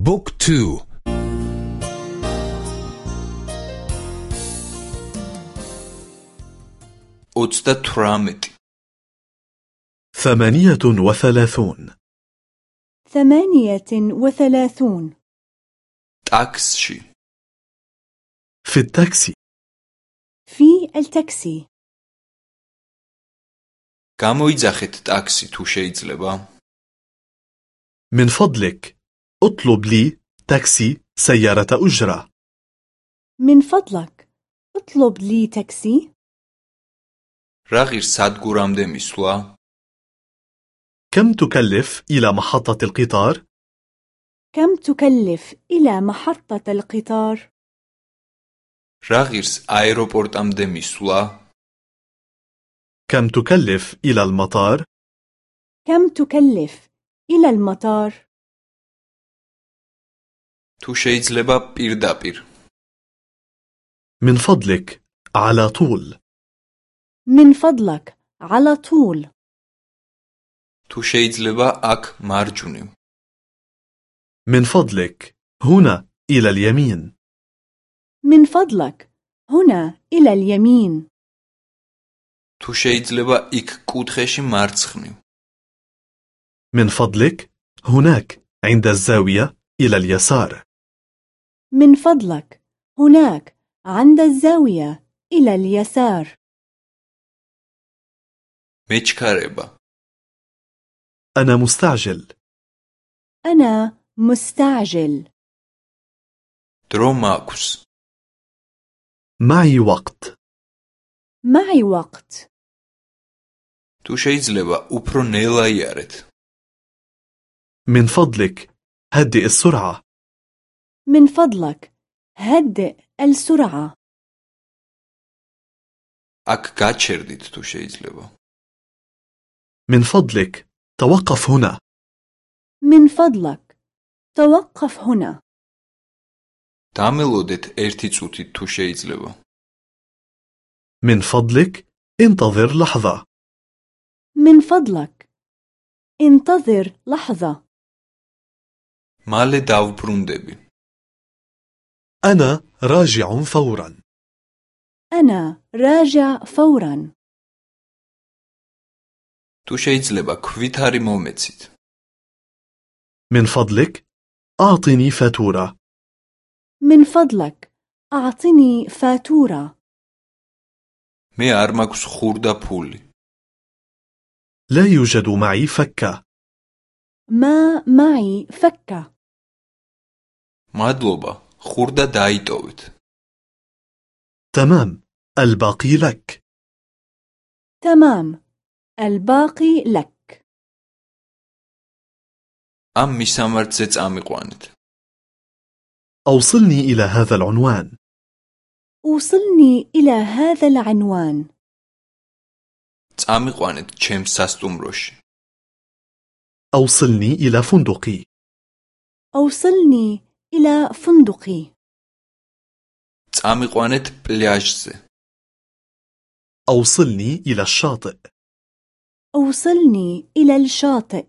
بوك تو أوتستا ترامت ثمانية وثلاثون ثمانية وثلاثون تاكسشي في التاكسي في التاكسي გამოიძახეთ ტაქსი თუ შეიძლება? من فضلك اطلب لي تاكسي سيارة أجرة من فضلك اطلب لي تاكسي რა ღირს სადგურამდე მისვლა? كم تكلف إلى محطة القطار؟ كم تكلف إلى محطة القطار؟ რა ღირს აეროპორტამდე მისვლა? كم تكلف إلى المطار؟ كم تكلف إلى المطار؟ თუ შეიძლება პირდაპირ. من فضلك على طول من فضلك على طول თუ შეიძლება აქ მარჯვნივ. من فضلك هنا إلى اليمين من فضلك هنا إلى اليمين თუ შეიძლება იქ კუთხეში მარცხნივ. من فضلك هناك عند الزاوية إلى اليسار من فضلك هناك عند الزاوية إلى اليسار მეჩქარება. أنا مستعجل أنا مستعجل დრო მაქვს. معي وقت معي وقت თუ შეიძლება უფრო ნელა იარეთ. من فضلك هدئ السرعة من فضلك هدئ السرعة აქ გაჩერდით თუ შეიძლება. من فضلك توقف هنا من فضلك توقف هنا დამელოდეთ ერთი წუთით თუ შეიძლება. من فضلك انتظر لحظة من فضلك انتظر لحظة მალე დავბრუნდები. أنا راجع فورا أنا راجع فورا თუ შეიძლება ქვითარი მომეცით. من فضلك أعطني فاتورة من فضلك أعطني فاتورة მე არ მაქვს ხურდა ფული. لا يوجد معي فكة ما معي فكة მადლობა, ხურდა დაიტოვეთ. تمام الباقي لك تمام الباقي لك ამ მისამართზე წამიყვანეთ. أوصلني إلى هذا العنوان وصلني إلى هذا العنوان წამიყვანეთ ჩემს სასტუმროში. أوصلني إلى فندقي أوصلني إلى فندقي წამიყვანეთ პლაჟზე. أوصلني إلى الشاطئ أوصلني إلى الشاطئ